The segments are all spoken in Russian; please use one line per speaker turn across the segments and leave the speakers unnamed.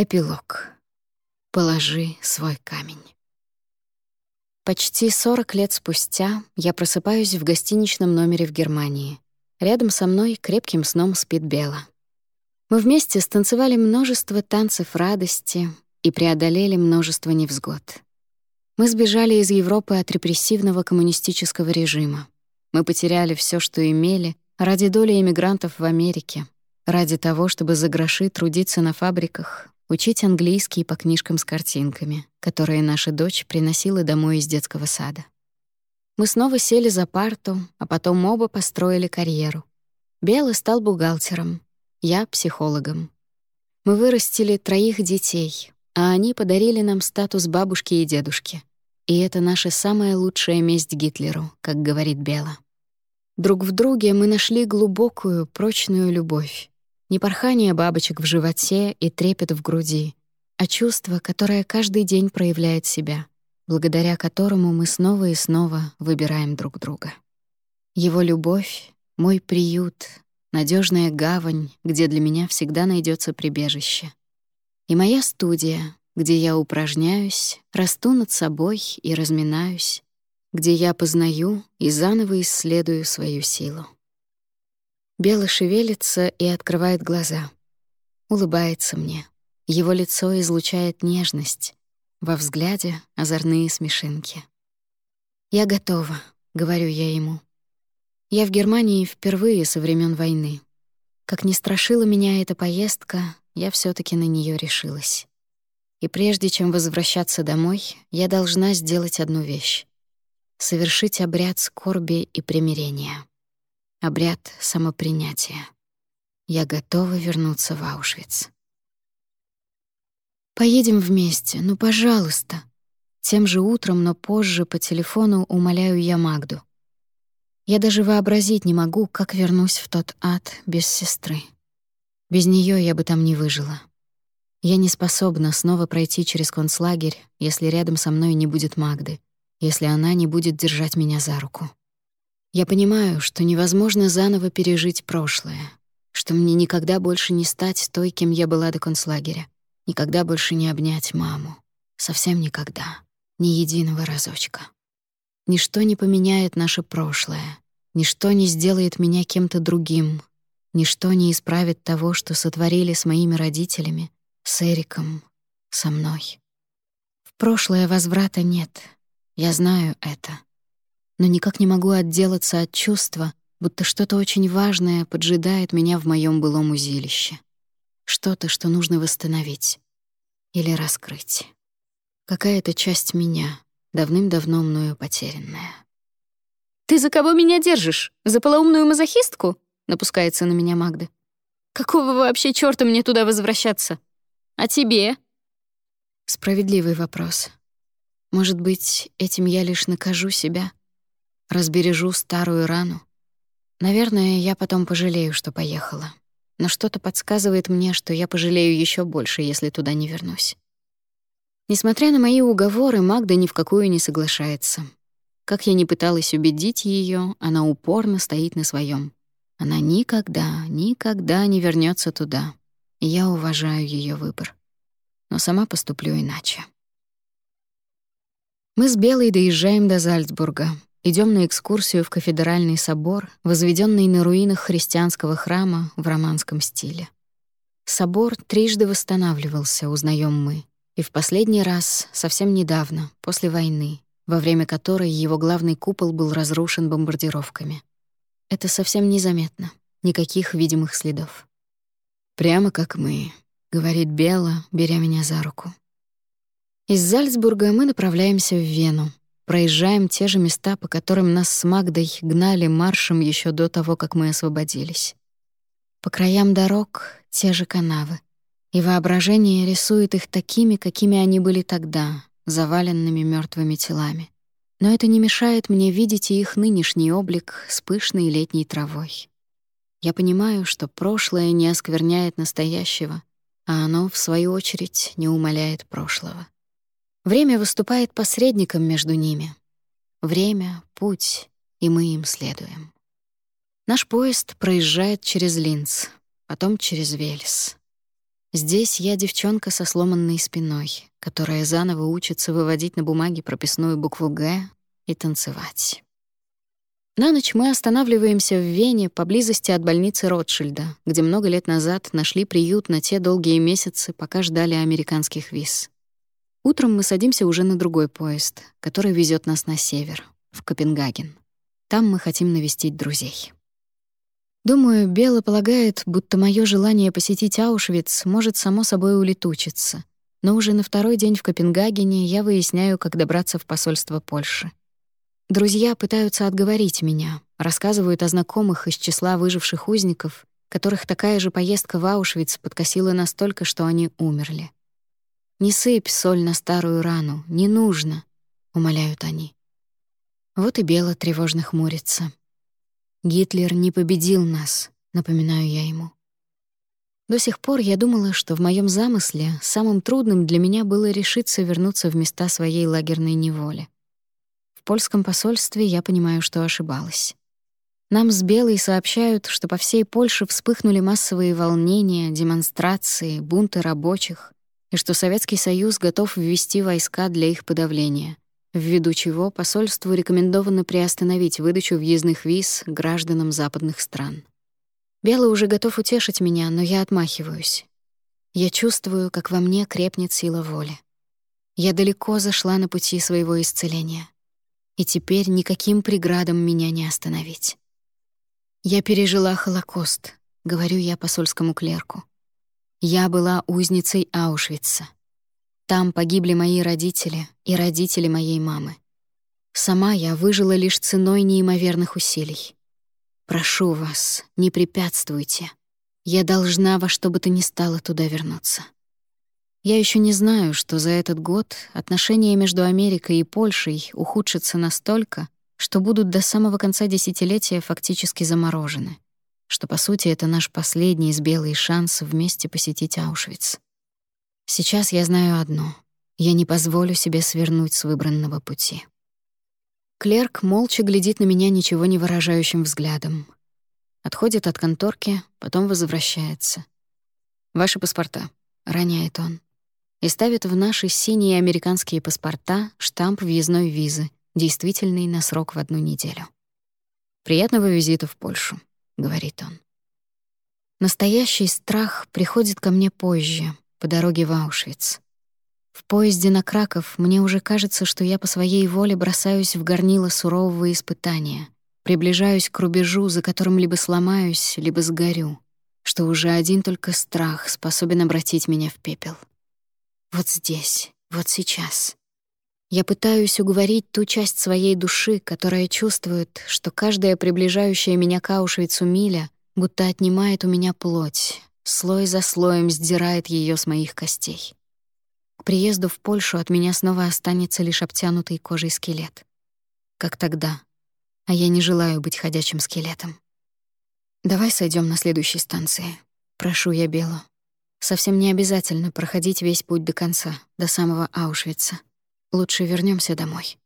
Эпилог. Положи свой камень. Почти 40 лет спустя я просыпаюсь в гостиничном номере в Германии. Рядом со мной крепким сном спит Бела. Мы вместе станцевали множество танцев радости и преодолели множество невзгод. Мы сбежали из Европы от репрессивного коммунистического режима. Мы потеряли все, что имели, ради доли иммигрантов в Америке, ради того, чтобы за гроши трудиться на фабриках, учить английский по книжкам с картинками, которые наша дочь приносила домой из детского сада. Мы снова сели за парту, а потом оба построили карьеру. Белый стал бухгалтером, я — психологом. Мы вырастили троих детей, а они подарили нам статус бабушки и дедушки. И это наша самая лучшая месть Гитлеру, как говорит Бела. Друг в друге мы нашли глубокую, прочную любовь. Не порхание бабочек в животе и трепет в груди, а чувство, которое каждый день проявляет себя, благодаря которому мы снова и снова выбираем друг друга. Его любовь — мой приют, надежная гавань, где для меня всегда найдется прибежище. И моя студия, где я упражняюсь, расту над собой и разминаюсь, где я познаю и заново исследую свою силу. Бело шевелится и открывает глаза. Улыбается мне. Его лицо излучает нежность. Во взгляде — озорные смешинки. «Я готова», — говорю я ему. Я в Германии впервые со времен войны. Как ни страшила меня эта поездка, я все таки на нее решилась. И прежде чем возвращаться домой, я должна сделать одну вещь — совершить обряд скорби и примирения. Обряд самопринятия. Я готова вернуться в Аушвиц. Поедем вместе, ну, пожалуйста. Тем же утром, но позже по телефону умоляю я Магду. Я даже вообразить не могу, как вернусь в тот ад без сестры. Без нее я бы там не выжила. Я не способна снова пройти через концлагерь, если рядом со мной не будет Магды, если она не будет держать меня за руку. Я понимаю, что невозможно заново пережить прошлое, что мне никогда больше не стать той, кем я была до концлагеря, никогда больше не обнять маму. Совсем никогда. Ни единого разочка. Ничто не поменяет наше прошлое. Ничто не сделает меня кем-то другим. Ничто не исправит того, что сотворили с моими родителями, с Эриком, со мной. В прошлое возврата нет. Я знаю это но никак не могу отделаться от чувства, будто что-то очень важное поджидает меня в моем былом узилище. Что-то, что нужно восстановить или раскрыть. Какая-то часть меня, давным-давно мною потерянная.
«Ты за кого меня держишь? За полоумную мазохистку?» — напускается на меня Магда. «Какого вообще чёрта мне туда возвращаться? А тебе?»
Справедливый вопрос. Может быть, этим я лишь накажу себя, разбережу старую рану. Наверное, я потом пожалею, что поехала. Но что-то подсказывает мне, что я пожалею еще больше, если туда не вернусь. Несмотря на мои уговоры, Магда ни в какую не соглашается. Как я не пыталась убедить ее, она упорно стоит на своем. Она никогда, никогда не вернется туда. И я уважаю ее выбор. Но сама поступлю иначе. Мы с Белой доезжаем до Зальцбурга, Идем на экскурсию в кафедральный собор, возведенный на руинах христианского храма в романском стиле. Собор трижды восстанавливался, узнаем мы, и в последний раз совсем недавно, после войны, во время которой его главный купол был разрушен бомбардировками. Это совсем незаметно, никаких видимых следов. «Прямо как мы», — говорит Бела, беря меня за руку. Из Зальцбурга мы направляемся в Вену, Проезжаем те же места, по которым нас с Магдой гнали маршем еще до того, как мы освободились. По краям дорог — те же канавы. И воображение рисует их такими, какими они были тогда, заваленными мертвыми телами. Но это не мешает мне видеть и их нынешний облик с пышной летней травой. Я понимаю, что прошлое не оскверняет настоящего, а оно, в свою очередь, не умаляет прошлого. Время выступает посредником между ними. Время — путь, и мы им следуем. Наш поезд проезжает через Линц, потом через Вельс. Здесь я девчонка со сломанной спиной, которая заново учится выводить на бумаге прописную букву «Г» и танцевать. На ночь мы останавливаемся в Вене, поблизости от больницы Ротшильда, где много лет назад нашли приют на те долгие месяцы, пока ждали американских виз. Утром мы садимся уже на другой поезд, который везет нас на север, в Копенгаген. Там мы хотим навестить друзей. Думаю, Бела полагает, будто мое желание посетить Аушвиц может само собой улетучиться. Но уже на второй день в Копенгагене я выясняю, как добраться в посольство Польши. Друзья пытаются отговорить меня, рассказывают о знакомых из числа выживших узников, которых такая же поездка в Аушвиц подкосила настолько, что они умерли. «Не сыпь соль на старую рану, не нужно», — умоляют они. Вот и Бела тревожно хмурится. «Гитлер не победил нас», — напоминаю я ему. До сих пор я думала, что в моем замысле самым трудным для меня было решиться вернуться в места своей лагерной неволи. В польском посольстве я понимаю, что ошибалась. Нам с Белой сообщают, что по всей Польше вспыхнули массовые волнения, демонстрации, бунты рабочих, и что Советский Союз готов ввести войска для их подавления, ввиду чего посольству рекомендовано приостановить выдачу въездных виз гражданам западных стран. Белый уже готов утешить меня, но я отмахиваюсь. Я чувствую, как во мне крепнет сила воли. Я далеко зашла на пути своего исцеления. И теперь никаким преградам меня не остановить. Я пережила Холокост, говорю я посольскому клерку. Я была узницей Аушвица. Там погибли мои родители и родители моей мамы. Сама я выжила лишь ценой неимоверных усилий. Прошу вас, не препятствуйте. Я должна во что бы то ни стало туда вернуться. Я еще не знаю, что за этот год отношения между Америкой и Польшей ухудшатся настолько, что будут до самого конца десятилетия фактически заморожены что, по сути, это наш последний с белый шанс вместе посетить Аушвиц. Сейчас я знаю одно — я не позволю себе свернуть с выбранного пути. Клерк молча глядит на меня ничего не выражающим взглядом. Отходит от конторки, потом возвращается. «Ваши паспорта», — роняет он. И ставит в наши синие американские паспорта штамп въездной визы, действительный на срок в одну неделю. Приятного визита в Польшу говорит он. Настоящий страх приходит ко мне позже, по дороге в Аушвиц. В поезде на Краков мне уже кажется, что я по своей воле бросаюсь в горнило сурового испытания, приближаюсь к рубежу, за которым либо сломаюсь, либо сгорю, что уже один только страх способен обратить меня в пепел. Вот здесь, вот сейчас. Я пытаюсь уговорить ту часть своей души, которая чувствует, что каждая приближающая меня к Аушвицу миля будто отнимает у меня плоть, слой за слоем сдирает ее с моих костей. К приезду в Польшу от меня снова останется лишь обтянутый кожей скелет. Как тогда. А я не желаю быть ходячим скелетом. Давай сойдем на следующей станции. Прошу я Белу. Совсем не обязательно проходить весь путь до конца, до самого Аушвица. Лучше вернемся домой.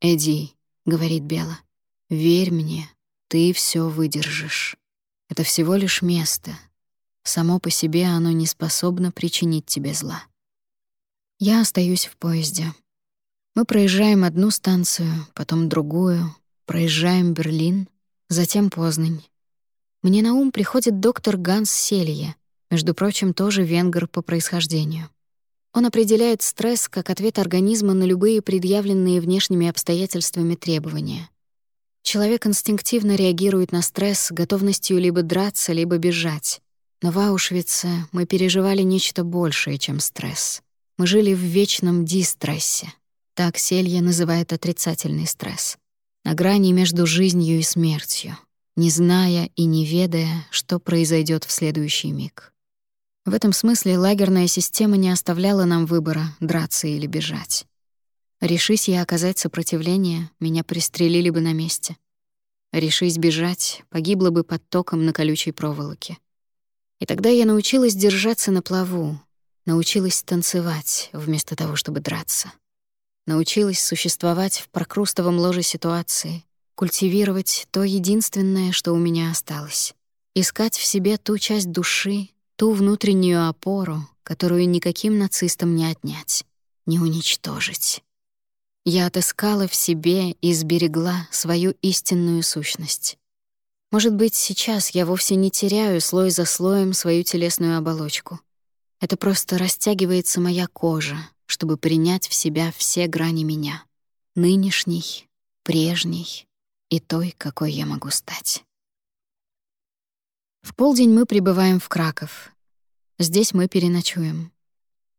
Эдди, говорит Бела, верь мне, ты все выдержишь. Это всего лишь место. Само по себе оно не способно причинить тебе зла. Я остаюсь в поезде. Мы проезжаем одну станцию, потом другую, проезжаем Берлин, затем Познань. Мне на ум приходит доктор Ганс Селье, между прочим, тоже венгер по происхождению. Он определяет стресс как ответ организма на любые предъявленные внешними обстоятельствами требования. Человек инстинктивно реагирует на стресс готовностью либо драться, либо бежать. Но в Аушвице мы переживали нечто большее, чем стресс. Мы жили в вечном дистрессе. Так Селья называет отрицательный стресс. На грани между жизнью и смертью, не зная и не ведая, что произойдет в следующий миг. В этом смысле лагерная система не оставляла нам выбора, драться или бежать. Решись я оказать сопротивление, меня пристрелили бы на месте. Решись бежать, погибла бы под током на колючей проволоке. И тогда я научилась держаться на плаву, научилась танцевать вместо того, чтобы драться. Научилась существовать в прокрустовом ложе ситуации, культивировать то единственное, что у меня осталось. Искать в себе ту часть души, ту внутреннюю опору, которую никаким нацистам не отнять, не уничтожить. Я отыскала в себе и сберегла свою истинную сущность. Может быть, сейчас я вовсе не теряю слой за слоем свою телесную оболочку. Это просто растягивается моя кожа, чтобы принять в себя все грани меня. Нынешний, прежний и той, какой я могу стать. В полдень мы прибываем в Краков. Здесь мы переночуем.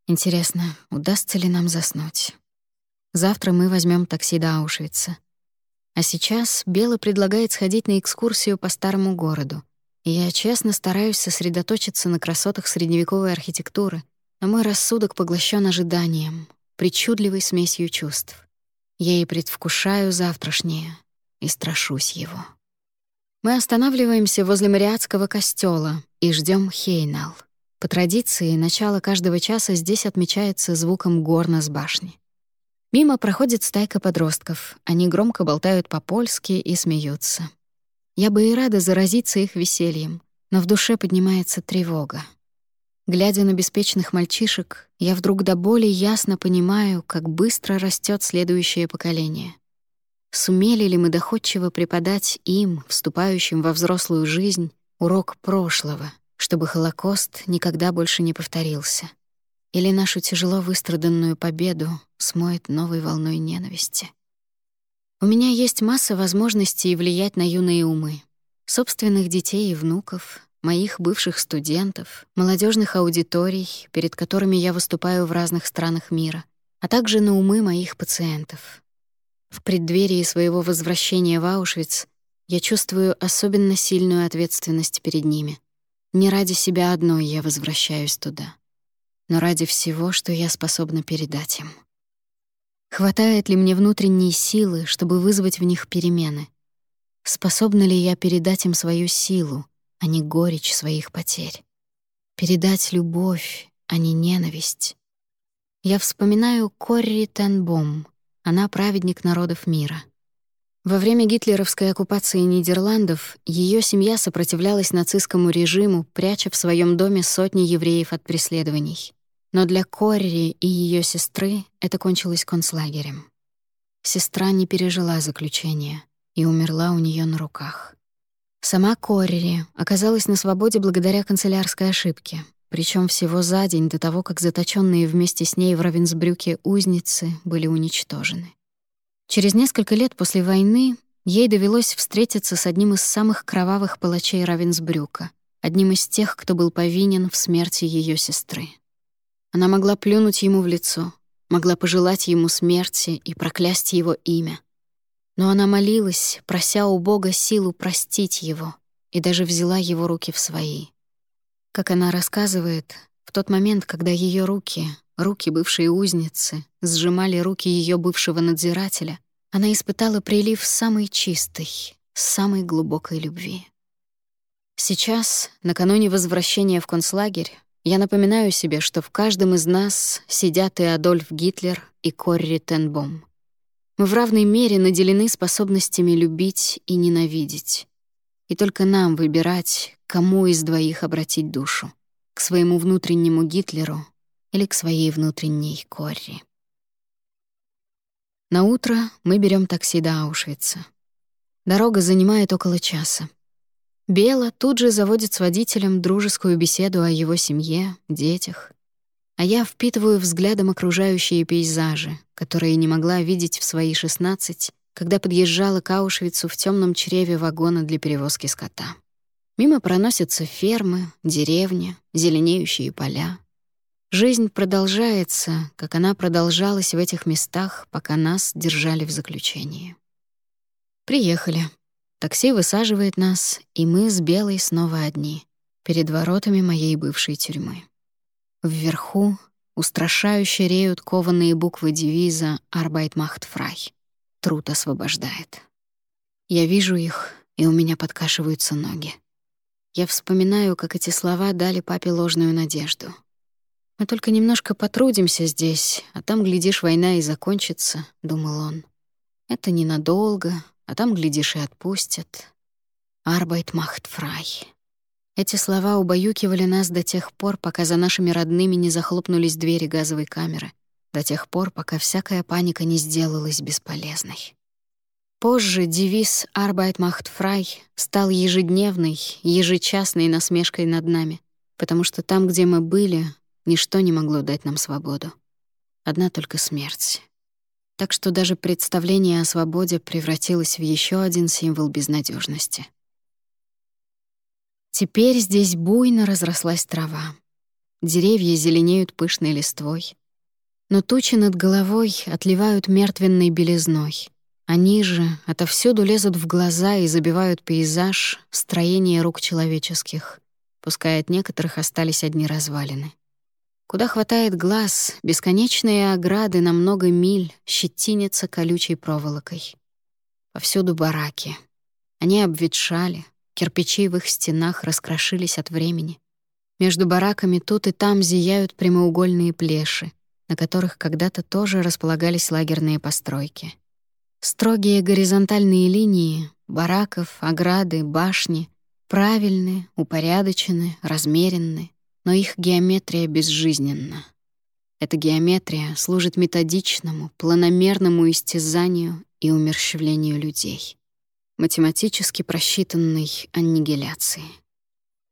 Интересно, удастся ли нам заснуть? Завтра мы возьмем такси до Аушвица. А сейчас Бела предлагает сходить на экскурсию по старому городу. И я честно стараюсь сосредоточиться на красотах средневековой архитектуры, но мой рассудок поглощен ожиданием, причудливой смесью чувств. Я и предвкушаю завтрашнее, и страшусь его. Мы останавливаемся возле Мариатского костела и ждем Хейнал. По традиции, начало каждого часа здесь отмечается звуком горна с башни. Мимо проходит стайка подростков. Они громко болтают по-польски и смеются. Я бы и рада заразиться их весельем, но в душе поднимается тревога. Глядя на беспечных мальчишек, я вдруг до боли ясно понимаю, как быстро растет следующее поколение — Сумели ли мы доходчиво преподать им, вступающим во взрослую жизнь, урок прошлого, чтобы Холокост никогда больше не повторился? Или нашу тяжело выстраданную победу смоет новой волной ненависти? У меня есть масса возможностей влиять на юные умы. Собственных детей и внуков, моих бывших студентов, молодежных аудиторий, перед которыми я выступаю в разных странах мира, а также на умы моих пациентов. В преддверии своего возвращения в Аушвиц я чувствую особенно сильную ответственность перед ними. Не ради себя одной я возвращаюсь туда, но ради всего, что я способна передать им. Хватает ли мне внутренней силы, чтобы вызвать в них перемены? Способна ли я передать им свою силу, а не горечь своих потерь? Передать любовь, а не ненависть? Я вспоминаю Корри Тенбом, она праведник народов мира. Во время гитлеровской оккупации Нидерландов ее семья сопротивлялась нацистскому режиму, пряча в своем доме сотни евреев от преследований. Но для Корри и ее сестры это кончилось концлагерем. Сестра не пережила заключение и умерла у нее на руках. Сама Корри оказалась на свободе благодаря канцелярской ошибке, причем всего за день до того, как заточенные вместе с ней в Равенсбрюке узницы были уничтожены. Через несколько лет после войны ей довелось встретиться с одним из самых кровавых палачей Равенсбрюка, одним из тех, кто был повинен в смерти ее сестры. Она могла плюнуть ему в лицо, могла пожелать ему смерти и проклясть его имя. Но она молилась, прося у Бога силу простить его, и даже взяла его руки в свои — как она рассказывает, в тот момент, когда ее руки, руки бывшей узницы, сжимали руки ее бывшего надзирателя, она испытала прилив самой чистой, самой глубокой любви. Сейчас, накануне возвращения в концлагерь, я напоминаю себе, что в каждом из нас сидят и Адольф Гитлер, и Корри Тенбом. Мы в равной мере наделены способностями любить и ненавидеть. И только нам выбирать, кому из двоих обратить душу — к своему внутреннему Гитлеру или к своей внутренней Корри. На утро мы берем такси до Аушвица. Дорога занимает около часа. Бела тут же заводит с водителем дружескую беседу о его семье, детях. А я впитываю взглядом окружающие пейзажи, которые не могла видеть в свои шестнадцать когда подъезжала к Аушвицу в темном чреве вагона для перевозки скота. Мимо проносятся фермы, деревни, зеленеющие поля. Жизнь продолжается, как она продолжалась в этих местах, пока нас держали в заключении. Приехали. Такси высаживает нас, и мы с Белой снова одни, перед воротами моей бывшей тюрьмы. Вверху устрашающе реют кованые буквы девиза «Arbeit macht frei» труд освобождает. Я вижу их, и у меня подкашиваются ноги. Я вспоминаю, как эти слова дали папе ложную надежду. «Мы только немножко потрудимся здесь, а там, глядишь, война и закончится», — думал он. «Это ненадолго, а там, глядишь, и отпустят. Arbeit macht frei». Эти слова убаюкивали нас до тех пор, пока за нашими родными не захлопнулись двери газовой камеры, до тех пор, пока всякая паника не сделалась бесполезной. Позже девиз «Arbeit macht frei» стал ежедневной, ежечасной насмешкой над нами, потому что там, где мы были, ничто не могло дать нам свободу. Одна только смерть. Так что даже представление о свободе превратилось в еще один символ безнадежности. Теперь здесь буйно разрослась трава. Деревья зеленеют пышной листвой. Но тучи над головой отливают мертвенной белизной. Они же отовсюду лезут в глаза и забивают пейзаж, строение рук человеческих, пускай от некоторых остались одни развалины. Куда хватает глаз, бесконечные ограды на много миль щетинятся колючей проволокой. Повсюду бараки. Они обветшали, Кирпичи в их стенах раскрошились от времени. Между бараками тут и там зияют прямоугольные плеши, на которых когда-то тоже располагались лагерные постройки. Строгие горизонтальные линии бараков, ограды, башни правильны, упорядочены, размеренны, но их геометрия безжизненна. Эта геометрия служит методичному, планомерному истязанию и умерщвлению людей математически просчитанной аннигиляции.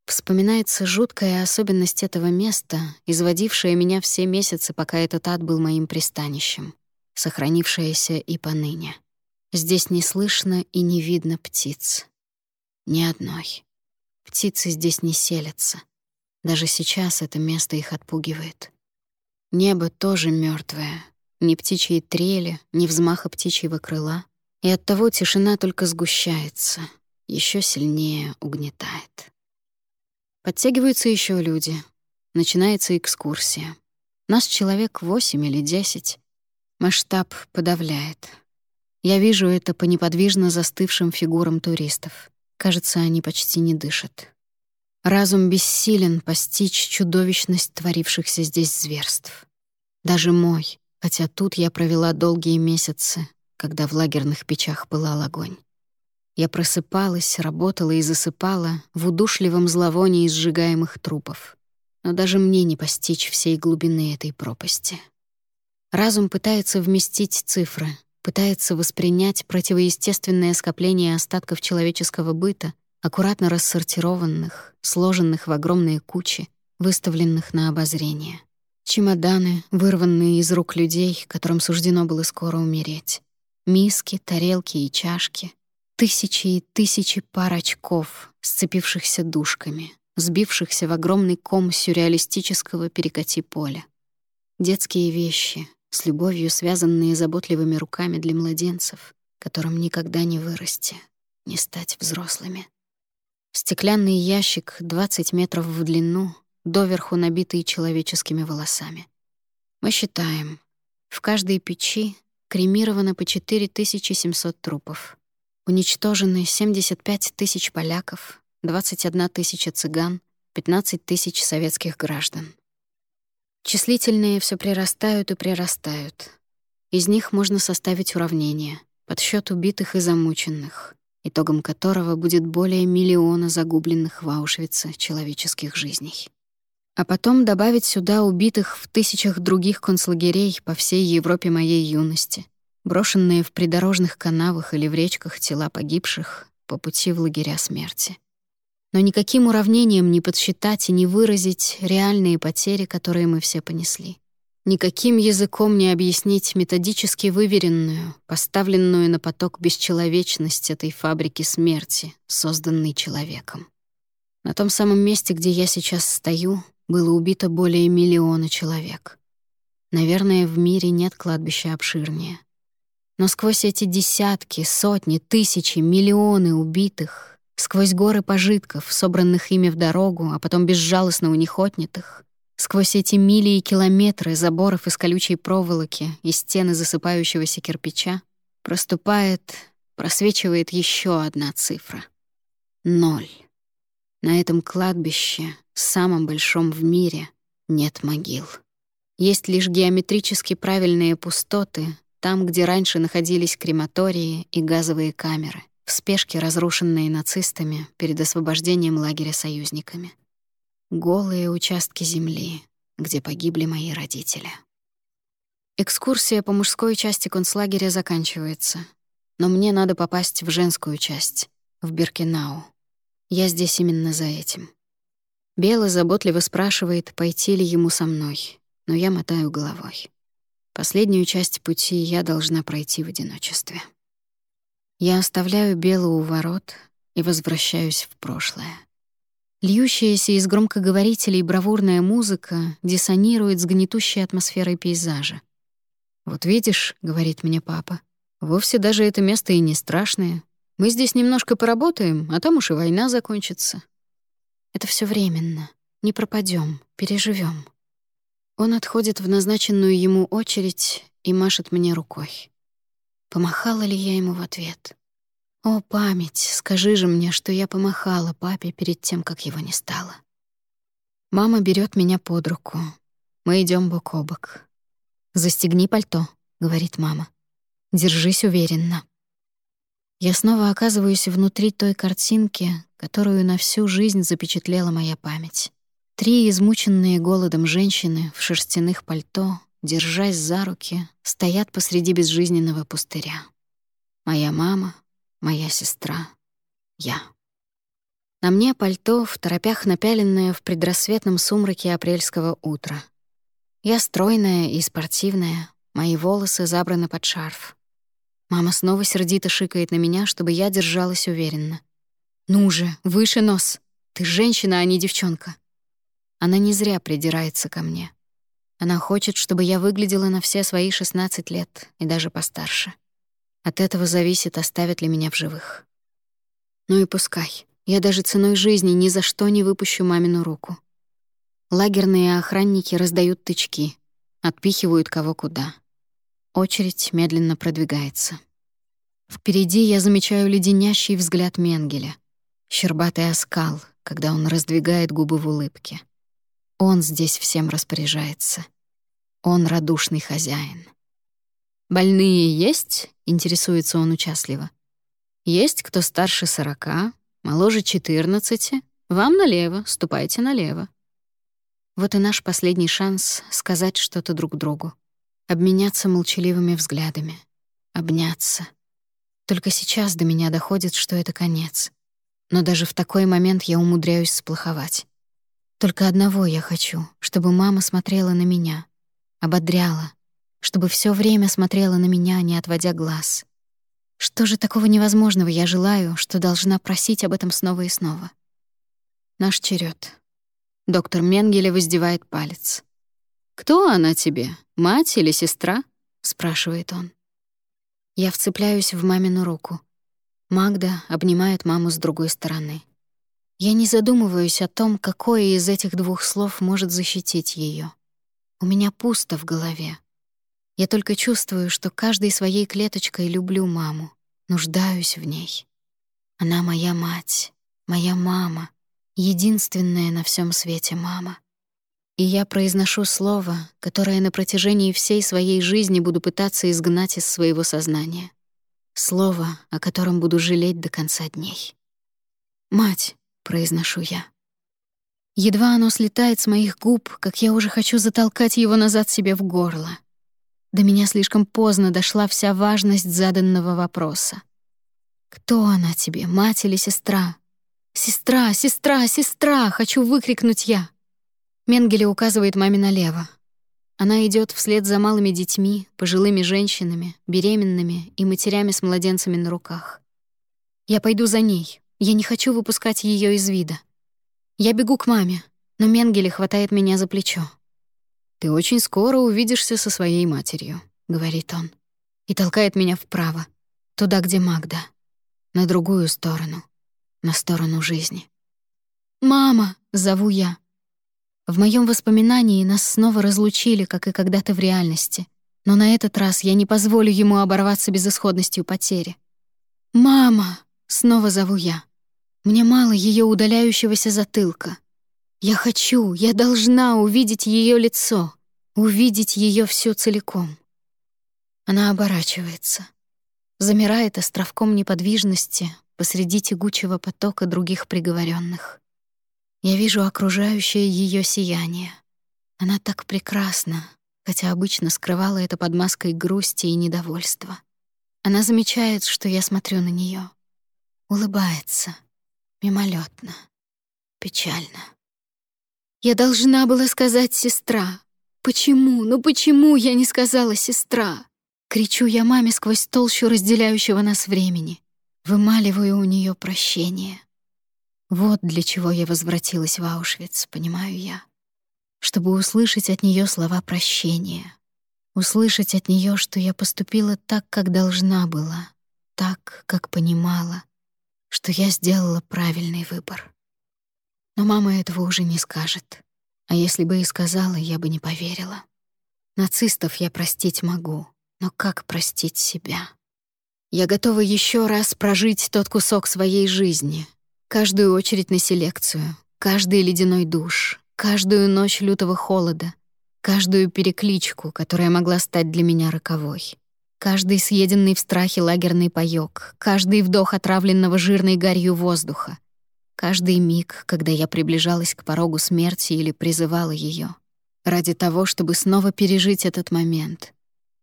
Вспоминается жуткая особенность этого места, изводившая меня все месяцы, пока этот ад был моим пристанищем, сохранившаяся и поныне. Здесь не слышно и не видно птиц. Ни одной. Птицы здесь не селятся. Даже сейчас это место их отпугивает. Небо тоже мертвое, Ни птичьи трели, ни взмаха птичьего крыла — и оттого тишина только сгущается, еще сильнее угнетает. Подтягиваются еще люди. Начинается экскурсия. Нас человек восемь или десять. Масштаб подавляет. Я вижу это по неподвижно застывшим фигурам туристов. Кажется, они почти не дышат. Разум бессилен постичь чудовищность творившихся здесь зверств. Даже мой, хотя тут я провела долгие месяцы, когда в лагерных печах пылал огонь. Я просыпалась, работала и засыпала в удушливом зловонии сжигаемых трупов. Но даже мне не постичь всей глубины этой пропасти. Разум пытается вместить цифры, пытается воспринять противоестественное скопление остатков человеческого быта, аккуратно рассортированных, сложенных в огромные кучи, выставленных на обозрение. Чемоданы, вырванные из рук людей, которым суждено было скоро умереть. Миски, тарелки и чашки. Тысячи и тысячи пар очков, сцепившихся дужками, сбившихся в огромный ком сюрреалистического перекати поля. Детские вещи, с любовью связанные заботливыми руками для младенцев, которым никогда не вырасти, не стать взрослыми. Стеклянный ящик 20 метров в длину, доверху набитый человеческими волосами. Мы считаем, в каждой печи кремировано по 4700 трупов. Уничтожены 75 тысяч поляков, 21 тысяча цыган, 15 тысяч советских граждан. Числительные все прирастают и прирастают. Из них можно составить уравнение, подсчет убитых и замученных, итогом которого будет более миллиона загубленных в Аушвице человеческих жизней а потом добавить сюда убитых в тысячах других концлагерей по всей Европе моей юности, брошенные в придорожных канавах или в речках тела погибших по пути в лагеря смерти. Но никаким уравнением не подсчитать и не выразить реальные потери, которые мы все понесли. Никаким языком не объяснить методически выверенную, поставленную на поток бесчеловечность этой фабрики смерти, созданной человеком. На том самом месте, где я сейчас стою, было убито более миллиона человек. Наверное, в мире нет кладбища обширнее. Но сквозь эти десятки, сотни, тысячи, миллионы убитых, сквозь горы пожитков, собранных ими в дорогу, а потом безжалостно у них отнятых, сквозь эти мили и километры заборов из колючей проволоки и стены засыпающегося кирпича, проступает, просвечивает еще одна цифра — ноль. На этом кладбище, самом большом в мире, нет могил. Есть лишь геометрически правильные пустоты там, где раньше находились крематории и газовые камеры, в спешке разрушенные нацистами перед освобождением лагеря союзниками. Голые участки земли, где погибли мои родители. Экскурсия по мужской части концлагеря заканчивается, но мне надо попасть в женскую часть, в Биркенау. Я здесь именно за этим. Белый заботливо спрашивает, пойти ли ему со мной, но я мотаю головой. Последнюю часть пути я должна пройти в одиночестве. Я оставляю Белу у ворот и возвращаюсь в прошлое. Льющаяся из громкоговорителей бравурная музыка диссонирует с гнетущей атмосферой пейзажа. «Вот видишь», — говорит мне папа, — «вовсе даже это место и не страшное. Мы здесь немножко поработаем, а там уж и война закончится». Это все временно. Не пропадем, переживем. Он отходит в назначенную ему очередь и машет мне рукой. Помахала ли я ему в ответ? О, память, скажи же мне, что я помахала папе перед тем, как его не стало. Мама берет меня под руку. Мы идем бок о бок. «Застегни пальто», — говорит мама. «Держись уверенно». Я снова оказываюсь внутри той картинки, которую на всю жизнь запечатлела моя память. Три измученные голодом женщины в шерстяных пальто, держась за руки, стоят посреди безжизненного пустыря. Моя мама, моя сестра, я. На мне пальто, в торопях напяленное в предрассветном сумраке апрельского утра. Я стройная и спортивная, мои волосы забраны под шарф. Мама снова сердито шикает на меня, чтобы я держалась уверенно. «Ну же, выше нос! Ты женщина, а не девчонка!» Она не зря придирается ко мне. Она хочет, чтобы я выглядела на все свои 16 лет и даже постарше. От этого зависит, оставят ли меня в живых. Ну и пускай. Я даже ценой жизни ни за что не выпущу мамину руку. Лагерные охранники раздают тычки, отпихивают кого куда. Очередь медленно продвигается. Впереди я замечаю леденящий взгляд Менгеля, щербатый оскал, когда он раздвигает губы в улыбке. Он здесь всем распоряжается. Он радушный хозяин. «Больные есть?» — интересуется он участливо. «Есть кто старше сорока, моложе четырнадцати. Вам налево, ступайте налево. Вот и наш последний шанс сказать что-то друг другу. Обменяться молчаливыми взглядами. Обняться. Только сейчас до меня доходит, что это конец. Но даже в такой момент я умудряюсь сплоховать. Только одного я хочу, чтобы мама смотрела на меня, ободряла, чтобы все время смотрела на меня, не отводя глаз. Что же такого невозможного я желаю, что должна просить об этом снова и снова? Наш черед. Доктор Менгеле воздевает палец. «Кто она тебе, мать или сестра?» — спрашивает он. Я вцепляюсь в мамину руку. Магда обнимает маму с другой стороны. Я не задумываюсь о том, какое из этих двух слов может защитить ее. У меня пусто в голове. Я только чувствую, что каждой своей клеточкой люблю маму, нуждаюсь в ней. Она моя мать, моя мама, единственная на всем свете мама. И я произношу слово, которое на протяжении всей своей жизни буду пытаться изгнать из своего сознания. Слово, о котором буду жалеть до конца дней. «Мать», — произношу я. Едва оно слетает с моих губ, как я уже хочу затолкать его назад себе в горло. До меня слишком поздно дошла вся важность заданного вопроса. «Кто она тебе, мать или сестра?» «Сестра, сестра, сестра!» — хочу выкрикнуть я. Менгеле указывает маме налево. Она идет вслед за малыми детьми, пожилыми женщинами, беременными и матерями с младенцами на руках. Я пойду за ней. Я не хочу выпускать ее из вида. Я бегу к маме, но Менгеле хватает меня за плечо. «Ты очень скоро увидишься со своей матерью», — говорит он, и толкает меня вправо, туда, где Магда, на другую сторону на сторону жизни. «Мама!» — зову я. В моем воспоминании нас снова разлучили, как и когда-то в реальности. Но на этот раз я не позволю ему оборваться безысходностью потери. «Мама!» — снова зову я. Мне мало ее удаляющегося затылка. Я хочу, я должна увидеть ее лицо, увидеть ее всю целиком. Она оборачивается. замирает островком неподвижности посреди тягучего потока других приговоренных. Я вижу окружающее ее сияние. Она так прекрасна, хотя обычно скрывала это под маской грусти и недовольства. Она замечает, что я смотрю на нее, улыбается, мимолетно, печально. Я должна была сказать «сестра». Почему, ну почему я не сказала «сестра»? Кричу я маме сквозь толщу разделяющего нас времени. Вымаливаю у нее прощение. Вот для чего я возвратилась в Аушвиц, понимаю я. Чтобы услышать от нее слова прощения. Услышать от нее, что я поступила так, как должна была, так, как понимала, что я сделала правильный выбор. Но мама этого уже не скажет. А если бы и сказала, я бы не поверила. Нацистов я простить могу, но как простить себя? Я готова еще раз прожить тот кусок своей жизни, каждую очередь на селекцию, каждый ледяной душ, каждую ночь лютого холода, каждую перекличку, которая могла стать для меня роковой. Каждый съеденный в страхе лагерный паёк, каждый вдох отравленного жирной гарью воздуха, каждый миг, когда я приближалась к порогу смерти или призывала ее, ради того, чтобы снова пережить этот момент,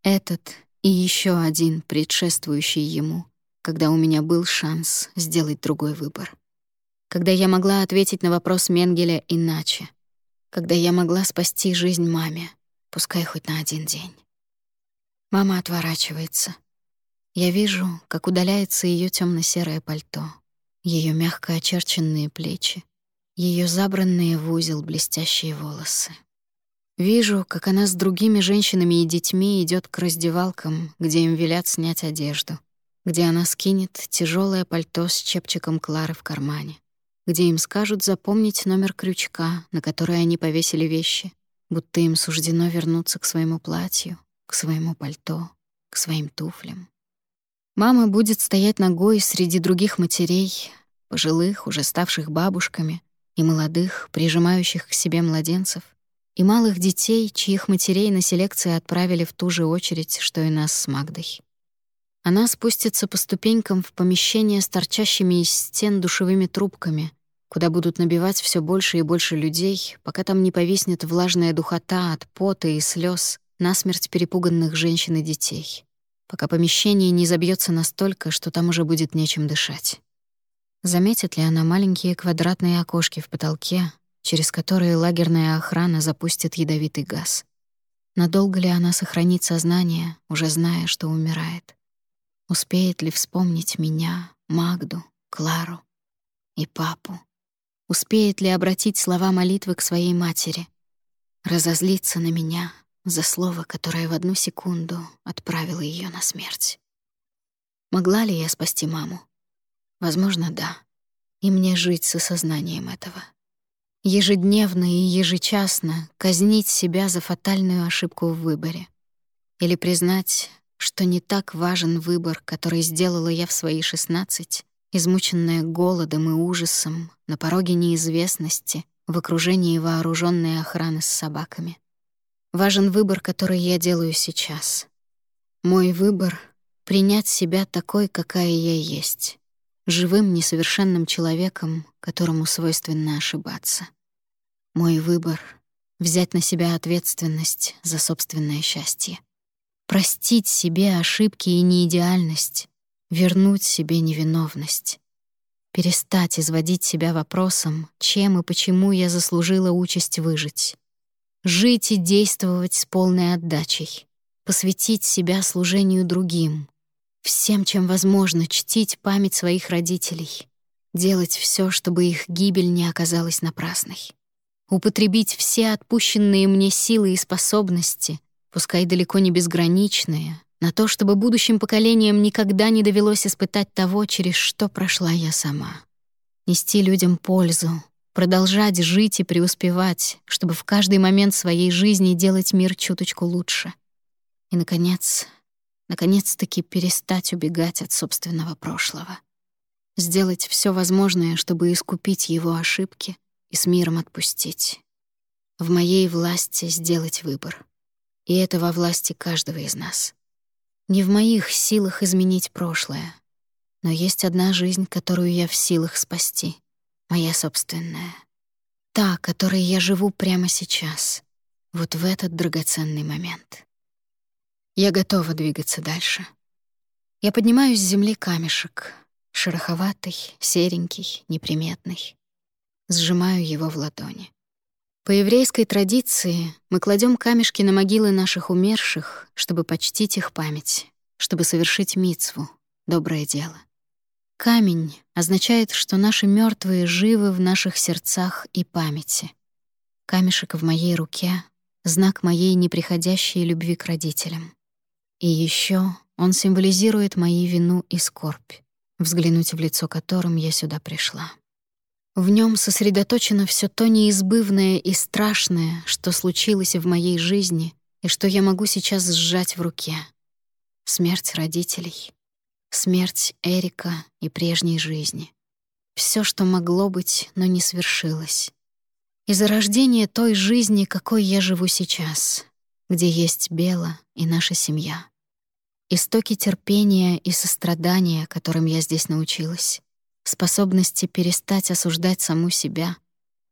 этот и еще один, предшествующий ему, когда у меня был шанс сделать другой выбор. Когда я могла ответить на вопрос Менгеля иначе. Когда я могла спасти жизнь маме, пускай хоть на один день. Мама отворачивается. Я вижу, как удаляется ее темно серое пальто, ее мягко очерченные плечи, ее забранные в узел блестящие волосы. Вижу, как она с другими женщинами и детьми идет к раздевалкам, где им велят снять одежду, где она скинет тяжелое пальто с чепчиком Клары в кармане, где им скажут запомнить номер крючка, на который они повесили вещи, будто им суждено вернуться к своему платью, к своему пальто, к своим туфлям. Мама будет стоять ногой среди других матерей, пожилых, уже ставших бабушками, и молодых, прижимающих к себе младенцев, и малых детей, чьих матерей на селекции отправили в ту же очередь, что и нас с Магдой. Она спустится по ступенькам в помещение с торчащими из стен душевыми трубками, куда будут набивать все больше и больше людей, пока там не повиснет влажная духота от пота и слез насмерть перепуганных женщин и детей, пока помещение не забьется настолько, что там уже будет нечем дышать. Заметит ли она маленькие квадратные окошки в потолке, через которые лагерная охрана запустит ядовитый газ. Надолго ли она сохранит сознание, уже зная, что умирает? Успеет ли вспомнить меня, Магду, Клару и папу? Успеет ли обратить слова молитвы к своей матери? Разозлиться на меня за слово, которое в одну секунду отправило ее на смерть? Могла ли я спасти маму? Возможно, да. И мне жить с осознанием этого ежедневно и ежечасно казнить себя за фатальную ошибку в выборе. Или признать, что не так важен выбор, который сделала я в свои шестнадцать, измученная голодом и ужасом, на пороге неизвестности, в окружении вооруженной охраны с собаками. Важен выбор, который я делаю сейчас. Мой выбор — принять себя такой, какая я есть живым несовершенным человеком, которому свойственно ошибаться. Мой выбор — взять на себя ответственность за собственное счастье. Простить себе ошибки и неидеальность, вернуть себе невиновность. Перестать изводить себя вопросом, чем и почему я заслужила участь выжить. Жить и действовать с полной отдачей. Посвятить себя служению другим, всем, чем возможно, чтить память своих родителей, делать все, чтобы их гибель не оказалась напрасной, употребить все отпущенные мне силы и способности, пускай далеко не безграничные, на то, чтобы будущим поколениям никогда не довелось испытать того, через что прошла я сама. Нести людям пользу, продолжать жить и преуспевать, чтобы в каждый момент своей жизни делать мир чуточку лучше. И, наконец, наконец-таки перестать убегать от собственного прошлого. Сделать все возможное, чтобы искупить его ошибки и с миром отпустить. В моей власти сделать выбор. И это во власти каждого из нас. Не в моих силах изменить прошлое. Но есть одна жизнь, которую я в силах спасти. Моя собственная. Та, которой я живу прямо сейчас. Вот в этот драгоценный момент. Я готова двигаться дальше. Я поднимаю с земли камешек. Шероховатый, серенький, неприметный. Сжимаю его в ладони. По еврейской традиции мы кладем камешки на могилы наших умерших, чтобы почтить их память, чтобы совершить мицву, доброе дело. Камень означает, что наши мертвые живы в наших сердцах и памяти. Камешек в моей руке — знак моей неприходящей любви к родителям. И еще он символизирует мои вину и скорбь, взглянуть в лицо которым я сюда пришла. В нем сосредоточено все то неизбывное и страшное, что случилось в моей жизни и что я могу сейчас сжать в руке. Смерть родителей, смерть Эрика и прежней жизни. Все, что могло быть, но не свершилось. И зарождение той жизни, какой я живу сейчас, где есть Бела и наша семья. Истоки терпения и сострадания, которым я здесь научилась способности перестать осуждать саму себя,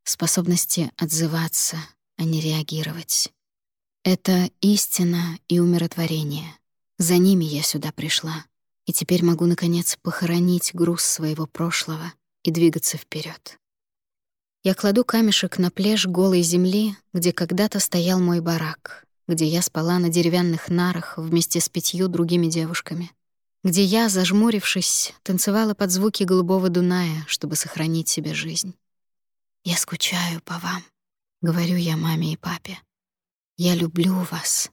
способности отзываться, а не реагировать. Это истина и умиротворение. За ними я сюда пришла, и теперь могу, наконец, похоронить груз своего прошлого и двигаться вперед. Я кладу камешек на пляж голой земли, где когда-то стоял мой барак, где я спала на деревянных нарах вместе с пятью другими девушками где я, зажмурившись, танцевала под звуки голубого Дуная, чтобы сохранить себе жизнь. «Я скучаю по вам», — говорю я маме и папе. «Я люблю вас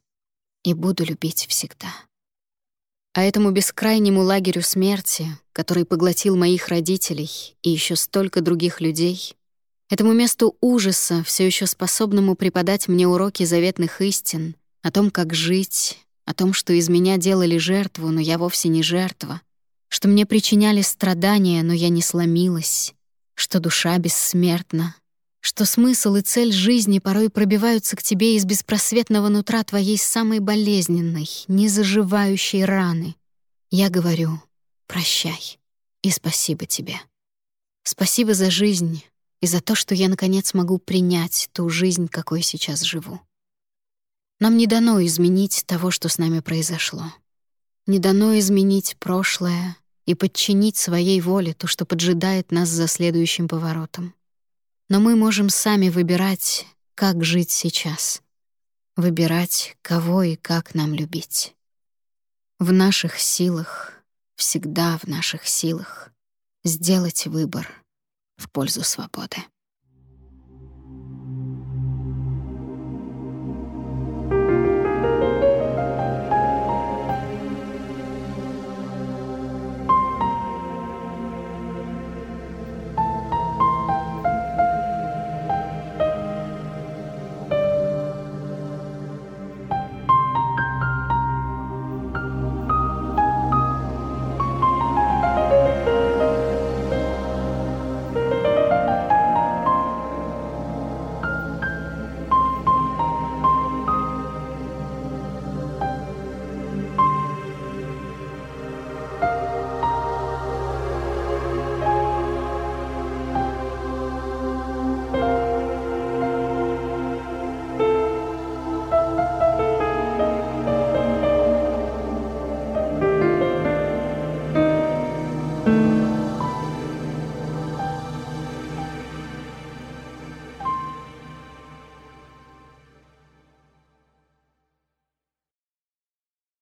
и буду любить всегда». А этому бескрайнему лагерю смерти, который поглотил моих родителей и еще столько других людей, этому месту ужаса, все еще способному преподать мне уроки заветных истин о том, как жить, о том, что из меня делали жертву, но я вовсе не жертва, что мне причиняли страдания, но я не сломилась, что душа бессмертна, что смысл и цель жизни порой пробиваются к тебе из беспросветного нутра твоей самой болезненной, незаживающей раны. Я говорю «прощай» и спасибо тебе. Спасибо за жизнь и за то, что я, наконец, могу принять ту жизнь, какой сейчас живу. Нам не дано изменить того, что с нами произошло. Не дано изменить прошлое и подчинить своей воле то, что поджидает нас за следующим поворотом. Но мы можем сами выбирать, как жить сейчас. Выбирать, кого и как нам любить. В наших силах, всегда в наших силах, сделать выбор в пользу свободы.